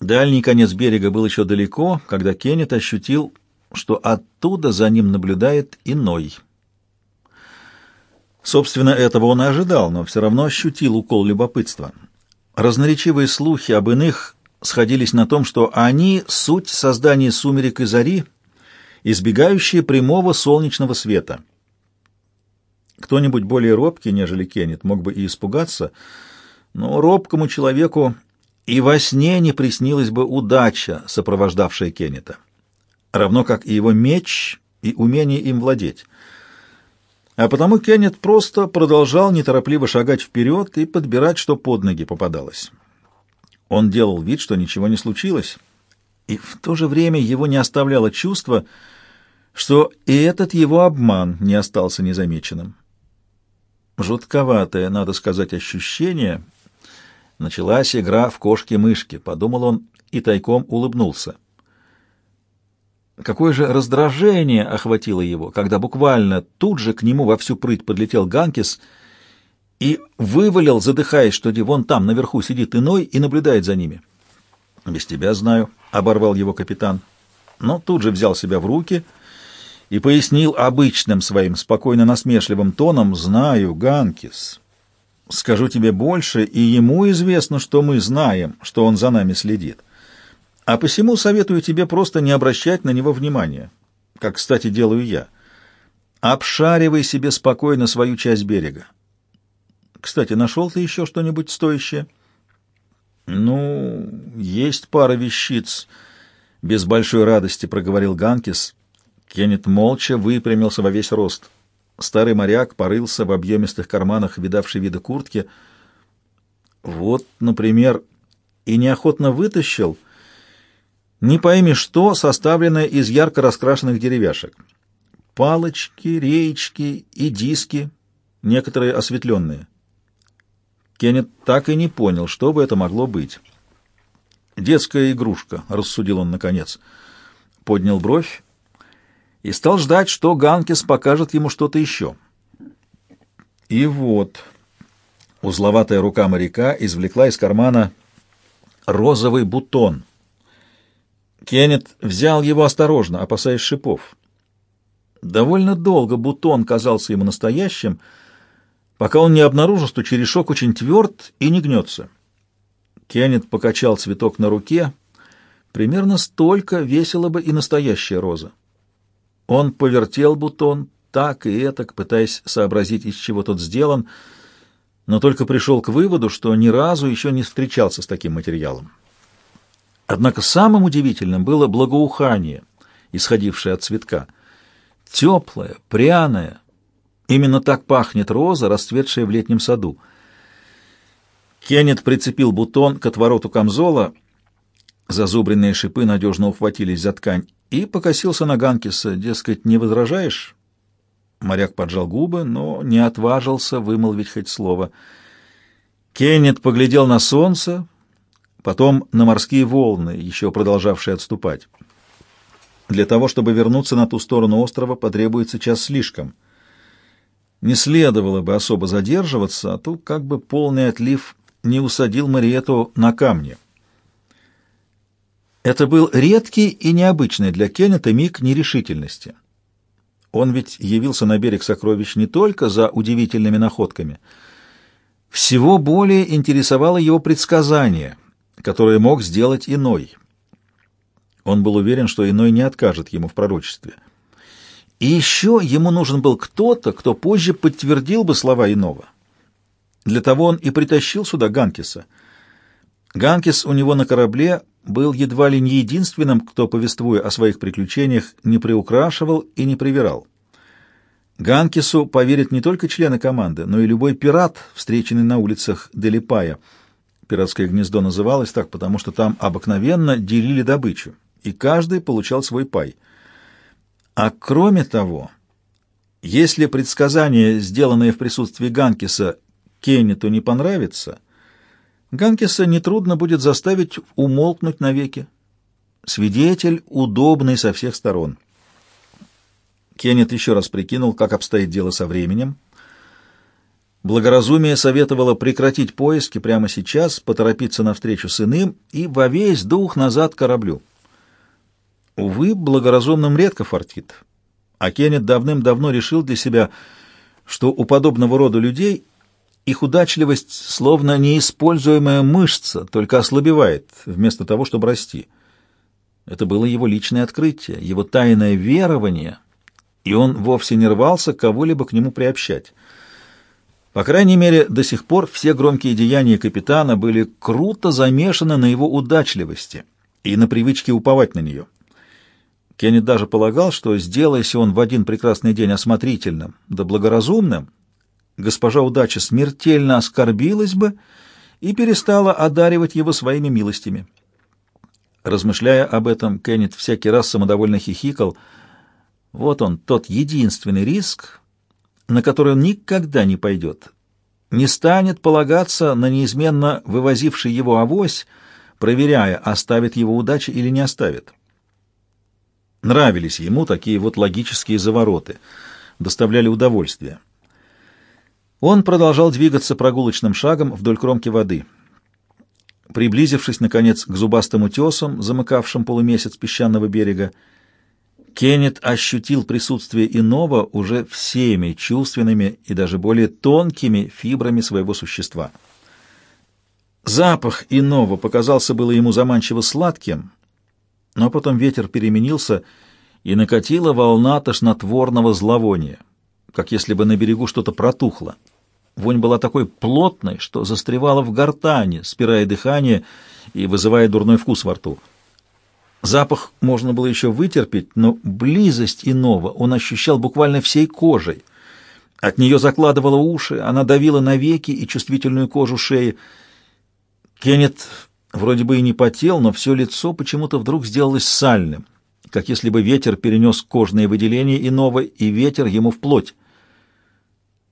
Дальний конец берега был еще далеко, когда Кеннет ощутил, что оттуда за ним наблюдает иной. Собственно, этого он и ожидал, но все равно ощутил укол любопытства. Разноречивые слухи об иных сходились на том, что они — суть создания сумерек и зари, избегающие прямого солнечного света. Кто-нибудь более робкий, нежели Кеннет, мог бы и испугаться, но робкому человеку и во сне не приснилась бы удача, сопровождавшая Кеннета, равно как и его меч и умение им владеть. А потому Кеннет просто продолжал неторопливо шагать вперед и подбирать, что под ноги попадалось. Он делал вид, что ничего не случилось, и в то же время его не оставляло чувство, что и этот его обман не остался незамеченным. Жутковатое, надо сказать, ощущение. Началась игра в кошки-мышки, подумал он и тайком улыбнулся. Какое же раздражение охватило его, когда буквально тут же к нему во всю прыть подлетел Ганкис и вывалил, задыхаясь, что вон там наверху сидит иной и наблюдает за ними. «Без тебя знаю», — оборвал его капитан, но тут же взял себя в руки и пояснил обычным своим спокойно-насмешливым тоном «Знаю, Ганкис. Скажу тебе больше, и ему известно, что мы знаем, что он за нами следит». А посему советую тебе просто не обращать на него внимания, как, кстати, делаю я. Обшаривай себе спокойно свою часть берега. Кстати, нашел ты еще что-нибудь стоящее? Ну, есть пара вещиц, без большой радости проговорил Ганкис. Кеннет молча выпрямился во весь рост. Старый моряк порылся в объемистых карманах видавшей вида куртки. Вот, например, и неохотно вытащил — не пойми что, составленное из ярко раскрашенных деревяшек. Палочки, реечки и диски, некоторые осветленные. Кеннет так и не понял, что бы это могло быть. «Детская игрушка», — рассудил он наконец. Поднял бровь и стал ждать, что Ганкис покажет ему что-то еще. И вот узловатая рука моряка извлекла из кармана розовый бутон — Кеннет взял его осторожно, опасаясь шипов. Довольно долго бутон казался ему настоящим, пока он не обнаружил, что черешок очень тверд и не гнется. Кеннет покачал цветок на руке. Примерно столько весила бы и настоящая роза. Он повертел бутон так и этак, пытаясь сообразить, из чего тот сделан, но только пришел к выводу, что ни разу еще не встречался с таким материалом. Однако самым удивительным было благоухание, исходившее от цветка. Теплое, пряное. Именно так пахнет роза, расцветшая в летнем саду. Кеннет прицепил бутон к отвороту камзола, зазубренные шипы надежно ухватились за ткань, и покосился на Ганкиса, дескать, не возражаешь? Моряк поджал губы, но не отважился вымолвить хоть слово. Кеннет поглядел на солнце, потом на морские волны, еще продолжавшие отступать. Для того, чтобы вернуться на ту сторону острова, потребуется час слишком. Не следовало бы особо задерживаться, а то как бы полный отлив не усадил Мариету на камни. Это был редкий и необычный для Кеннета миг нерешительности. Он ведь явился на берег сокровищ не только за удивительными находками. Всего более интересовало его предсказание — которое мог сделать иной. Он был уверен, что иной не откажет ему в пророчестве. И еще ему нужен был кто-то, кто позже подтвердил бы слова иного. Для того он и притащил сюда Ганкиса. Ганкис у него на корабле был едва ли не единственным, кто, повествуя о своих приключениях, не приукрашивал и не привирал. Ганкису поверят не только члены команды, но и любой пират, встреченный на улицах Делипая — Пиратское гнездо называлось так, потому что там обыкновенно делили добычу, и каждый получал свой пай. А кроме того, если предсказание, сделанное в присутствии Ганкиса, Кеннету не понравится, Ганкиса нетрудно будет заставить умолкнуть навеки. Свидетель удобный со всех сторон. Кеннет еще раз прикинул, как обстоит дело со временем. Благоразумие советовало прекратить поиски прямо сейчас, поторопиться навстречу с иным и во весь дух назад кораблю. Увы, благоразумным редко фартит. А Кеннет давным-давно решил для себя, что у подобного рода людей их удачливость словно неиспользуемая мышца, только ослабевает, вместо того, чтобы расти. Это было его личное открытие, его тайное верование, и он вовсе не рвался кого-либо к нему приобщать. По крайней мере, до сих пор все громкие деяния капитана были круто замешаны на его удачливости и на привычке уповать на нее. Кеннет даже полагал, что, сделайся он в один прекрасный день осмотрительным да благоразумным, госпожа удача смертельно оскорбилась бы и перестала одаривать его своими милостями. Размышляя об этом, Кеннет всякий раз самодовольно хихикал. Вот он, тот единственный риск, на который он никогда не пойдет. Не станет полагаться на неизменно вывозивший его авось, проверяя, оставит его удача или не оставит. Нравились ему такие вот логические завороты, доставляли удовольствие. Он продолжал двигаться прогулочным шагом вдоль кромки воды. Приблизившись, наконец, к зубастым утесам, замыкавшим полумесяц песчаного берега, Кеннет ощутил присутствие иного уже всеми чувственными и даже более тонкими фибрами своего существа. Запах иного показался было ему заманчиво сладким, но потом ветер переменился, и накатила волна тошнотворного зловония, как если бы на берегу что-то протухло. Вонь была такой плотной, что застревала в гортане, спирая дыхание и вызывая дурной вкус во рту. Запах можно было еще вытерпеть, но близость иного он ощущал буквально всей кожей. От нее закладывала уши, она давила на веки и чувствительную кожу шеи. Кеннет Вроде бы и не потел, но все лицо почему-то вдруг сделалось сальным, как если бы ветер перенес кожные выделения иного, и ветер ему вплоть.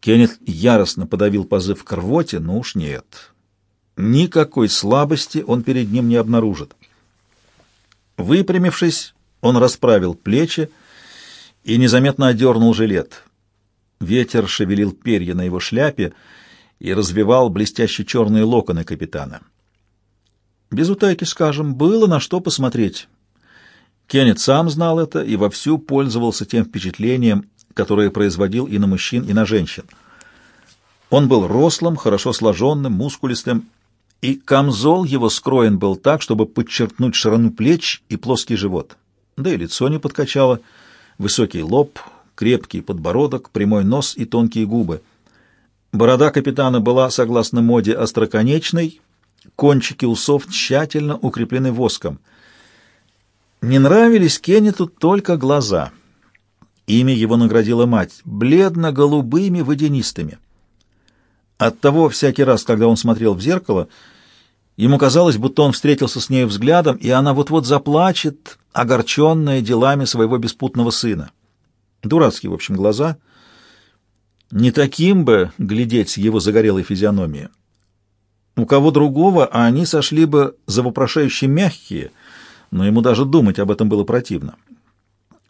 Кеннет яростно подавил позыв к рвоте, но уж нет. Никакой слабости он перед ним не обнаружит. Выпрямившись, он расправил плечи и незаметно одернул жилет. Ветер шевелил перья на его шляпе и развивал блестящие черные локоны капитана. Без утайки скажем, было на что посмотреть. Кеннет сам знал это и вовсю пользовался тем впечатлением, которое производил и на мужчин, и на женщин. Он был рослым, хорошо сложенным, мускулистым, и камзол его скроен был так, чтобы подчеркнуть ширину плеч и плоский живот. Да и лицо не подкачало, высокий лоб, крепкий подбородок, прямой нос и тонкие губы. Борода капитана была, согласно моде, остроконечной, Кончики усов тщательно укреплены воском. Не нравились Кеннету только глаза. Ими его наградила мать, бледно-голубыми водянистыми. Оттого всякий раз, когда он смотрел в зеркало, ему казалось, будто он встретился с ней взглядом, и она вот-вот заплачет, огорченная делами своего беспутного сына. Дурацкие, в общем, глаза. Не таким бы глядеть его загорелой физиономией. У кого другого, а они сошли бы за вопрошающие мягкие, но ему даже думать об этом было противно.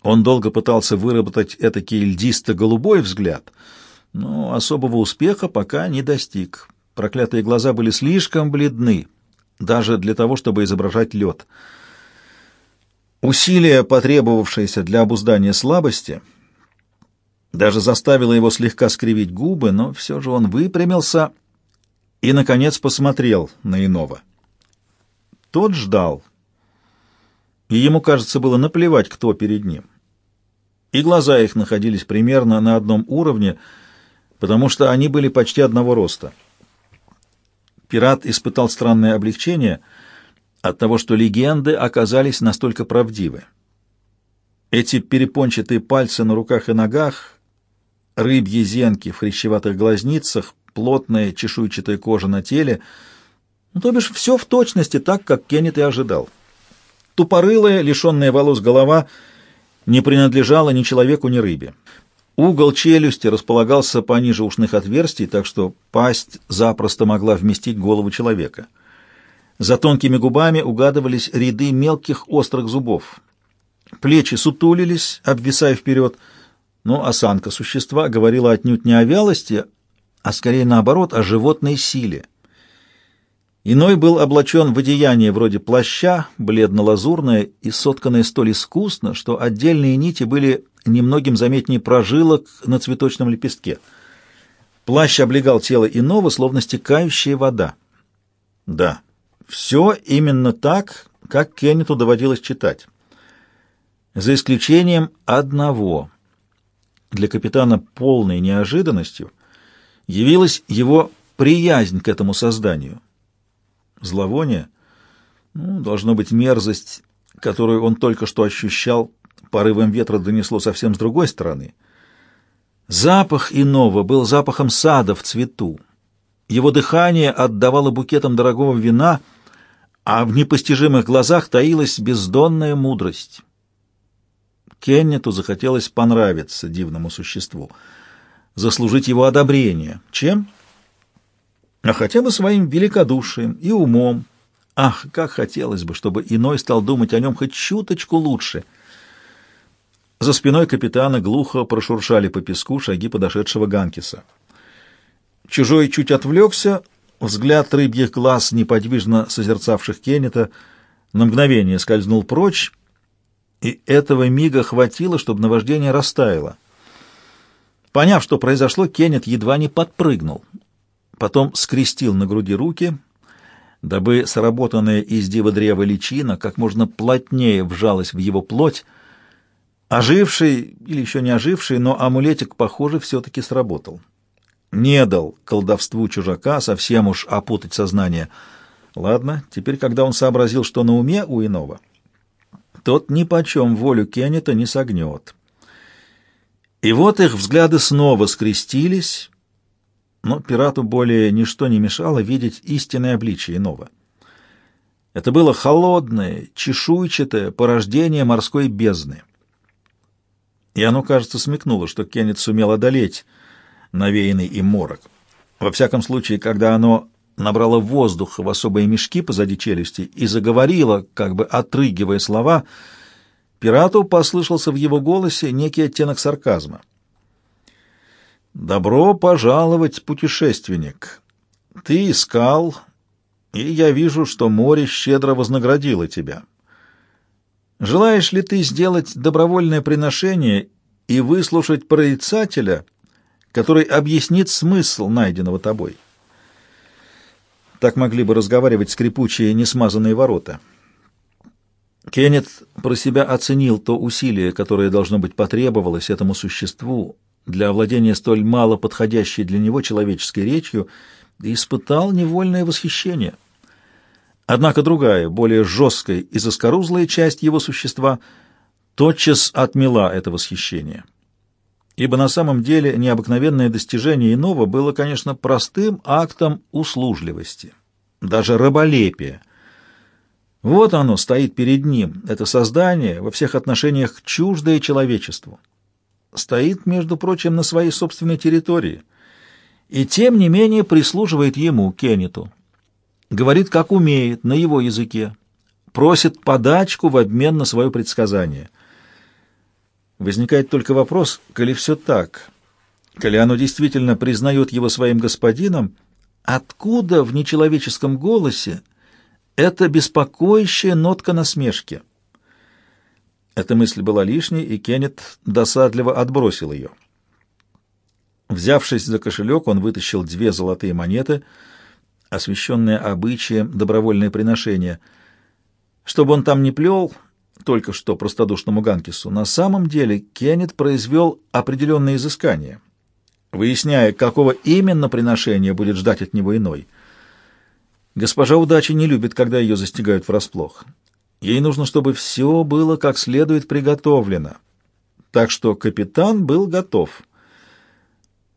Он долго пытался выработать этакий льдисто-голубой взгляд, но особого успеха пока не достиг. Проклятые глаза были слишком бледны, даже для того, чтобы изображать лед. Усилие, потребовавшееся для обуздания слабости, даже заставило его слегка скривить губы, но все же он выпрямился и, наконец, посмотрел на иного. Тот ждал, и ему, кажется, было наплевать, кто перед ним. И глаза их находились примерно на одном уровне, потому что они были почти одного роста. Пират испытал странное облегчение от того, что легенды оказались настолько правдивы. Эти перепончатые пальцы на руках и ногах, рыбьи зенки в хрящеватых глазницах, плотная чешуйчатая кожа на теле, ну, то бишь все в точности так, как Кеннет и ожидал. Тупорылая, лишенная волос голова не принадлежала ни человеку, ни рыбе. Угол челюсти располагался пониже ушных отверстий, так что пасть запросто могла вместить голову человека. За тонкими губами угадывались ряды мелких острых зубов. Плечи сутулились, обвисая вперед, но осанка существа говорила отнюдь не о вялости, а скорее наоборот, о животной силе. Иной был облачен в одеяние вроде плаща, бледно-лазурное и сотканное столь искусно, что отдельные нити были немногим заметнее прожилок на цветочном лепестке. Плащ облегал тело иного, словно стекающая вода. Да, все именно так, как Кеннету доводилось читать. За исключением одного. Для капитана полной неожиданностью явилась его приязнь к этому созданию — Зловоние? Ну, должно быть мерзость, которую он только что ощущал, порывом ветра донесло совсем с другой стороны. Запах иного был запахом сада в цвету. Его дыхание отдавало букетом дорогого вина, а в непостижимых глазах таилась бездонная мудрость. Кеннету захотелось понравиться дивному существу, заслужить его одобрение. Чем? А хотя бы своим великодушием и умом. Ах, как хотелось бы, чтобы иной стал думать о нем хоть чуточку лучше. За спиной капитана глухо прошуршали по песку шаги подошедшего Ганкиса. Чужой чуть отвлекся, взгляд рыбьих глаз, неподвижно созерцавших Кеннета, на мгновение скользнул прочь, и этого мига хватило, чтобы наваждение растаяло. Поняв, что произошло, Кеннет едва не подпрыгнул — потом скрестил на груди руки, дабы сработанная из дива древа личина как можно плотнее вжалась в его плоть. Оживший или еще не оживший, но амулетик, похоже, все-таки сработал. Не дал колдовству чужака совсем уж опутать сознание. Ладно, теперь, когда он сообразил, что на уме у иного, тот ни почем волю Кеннета не согнет. И вот их взгляды снова скрестились, но пирату более ничто не мешало видеть истинное обличие иного. Это было холодное, чешуйчатое порождение морской бездны. И оно, кажется, смекнуло, что Кеннет сумел одолеть навеянный им морок. Во всяком случае, когда оно набрало воздуха в особые мешки позади челюсти и заговорило, как бы отрыгивая слова, пирату послышался в его голосе некий оттенок сарказма. «Добро пожаловать, путешественник! Ты искал, и я вижу, что море щедро вознаградило тебя. Желаешь ли ты сделать добровольное приношение и выслушать прорицателя, который объяснит смысл найденного тобой?» Так могли бы разговаривать скрипучие несмазанные ворота. Кеннет про себя оценил то усилие, которое, должно быть, потребовалось этому существу, для овладения столь мало подходящей для него человеческой речью испытал невольное восхищение. Однако другая, более жесткая и заскорузлая часть его существа тотчас отмела это восхищение. Ибо на самом деле необыкновенное достижение иного было, конечно, простым актом услужливости, даже раболепия. Вот оно стоит перед ним, это создание, во всех отношениях чуждое человечеству стоит, между прочим, на своей собственной территории, и тем не менее прислуживает ему, Кеннету. Говорит, как умеет, на его языке, просит подачку в обмен на свое предсказание. Возникает только вопрос, коли все так, коли оно действительно признает его своим господином, откуда в нечеловеческом голосе эта беспокоящая нотка насмешки? Эта мысль была лишней, и Кеннет досадливо отбросил ее. Взявшись за кошелек, он вытащил две золотые монеты, освященные обычаем добровольное приношение. Чтобы он там не плел, только что простодушному Ганкису, на самом деле Кеннет произвел определенные изыскания, выясняя, какого именно приношения будет ждать от него иной. Госпожа удачи не любит, когда ее застигают врасплох. Ей нужно, чтобы все было как следует приготовлено. Так что капитан был готов.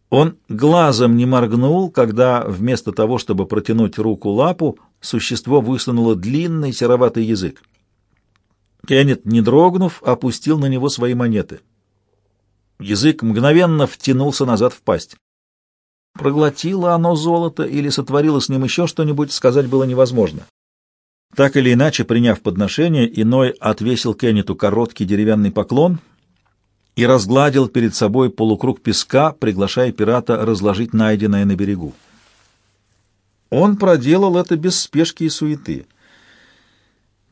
Он глазом не моргнул, когда вместо того, чтобы протянуть руку-лапу, существо высунуло длинный сероватый язык. Кеннет, не дрогнув, опустил на него свои монеты. Язык мгновенно втянулся назад в пасть. Проглотило оно золото или сотворило с ним еще что-нибудь, сказать было невозможно. Так или иначе, приняв подношение, иной отвесил Кеннету короткий деревянный поклон и разгладил перед собой полукруг песка, приглашая пирата разложить найденное на берегу. Он проделал это без спешки и суеты.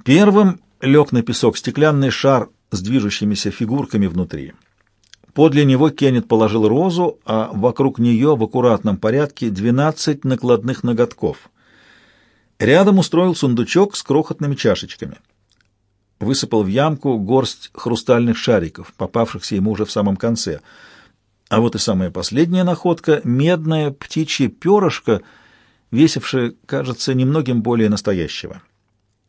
Первым лег на песок стеклянный шар с движущимися фигурками внутри. Подле него Кеннет положил розу, а вокруг нее в аккуратном порядке двенадцать накладных ноготков. Рядом устроил сундучок с крохотными чашечками. Высыпал в ямку горсть хрустальных шариков, попавшихся ему уже в самом конце. А вот и самая последняя находка — медное птичье перышко, весившее, кажется, немногим более настоящего.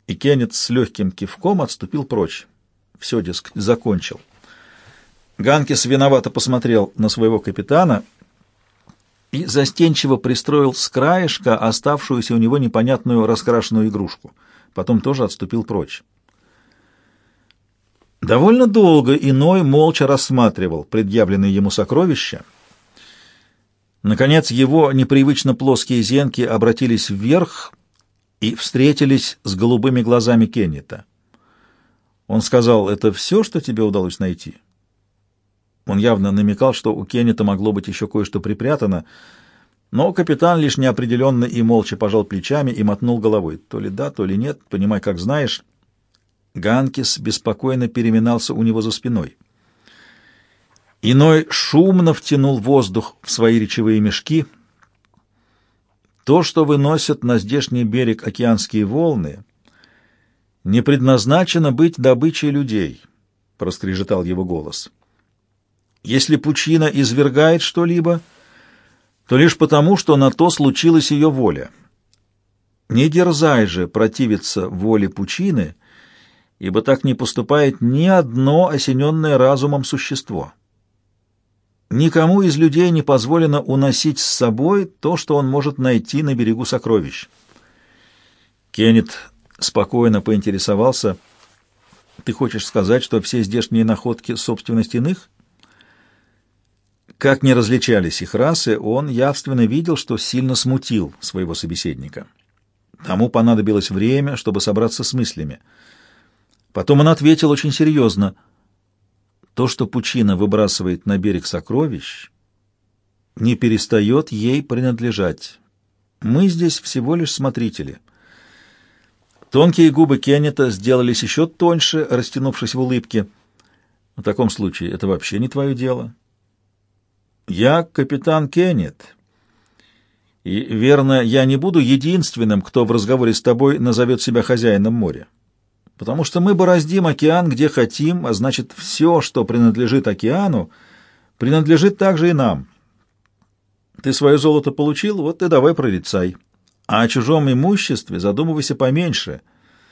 И Кеннет с легким кивком отступил прочь. Все, дескать, закончил. Ганкис виновато посмотрел на своего капитана и застенчиво пристроил с краешка оставшуюся у него непонятную раскрашенную игрушку. Потом тоже отступил прочь. Довольно долго иной молча рассматривал предъявленные ему сокровища. Наконец его непривычно плоские зенки обратились вверх и встретились с голубыми глазами Кеннета. Он сказал, «Это все, что тебе удалось найти?» Он явно намекал, что у Кеннета могло быть еще кое-что припрятано, но капитан лишь неопределенно и молча пожал плечами и мотнул головой. То ли да, то ли нет, понимай, как знаешь. Ганкис беспокойно переминался у него за спиной. Иной шумно втянул воздух в свои речевые мешки. То, что выносят на здешний берег океанские волны, не предназначено быть добычей людей, — проскрежетал его голос. Если пучина извергает что-либо, то лишь потому, что на то случилась ее воля. Не дерзай же противиться воле пучины, ибо так не поступает ни одно осененное разумом существо. Никому из людей не позволено уносить с собой то, что он может найти на берегу сокровищ. Кеннет спокойно поинтересовался, «Ты хочешь сказать, что все здешние находки — собственность иных?» Как не различались их расы, он явственно видел, что сильно смутил своего собеседника. Тому понадобилось время, чтобы собраться с мыслями. Потом он ответил очень серьезно. То, что пучина выбрасывает на берег сокровищ, не перестает ей принадлежать. Мы здесь всего лишь смотрители. Тонкие губы Кеннета сделались еще тоньше, растянувшись в улыбке. В таком случае это вообще не твое дело. Я капитан Кеннет. И, верно, я не буду единственным, кто в разговоре с тобой назовет себя хозяином моря. Потому что мы бороздим океан, где хотим, а значит, все, что принадлежит океану, принадлежит также и нам. Ты свое золото получил, вот и давай прорицай. А о чужом имуществе задумывайся поменьше —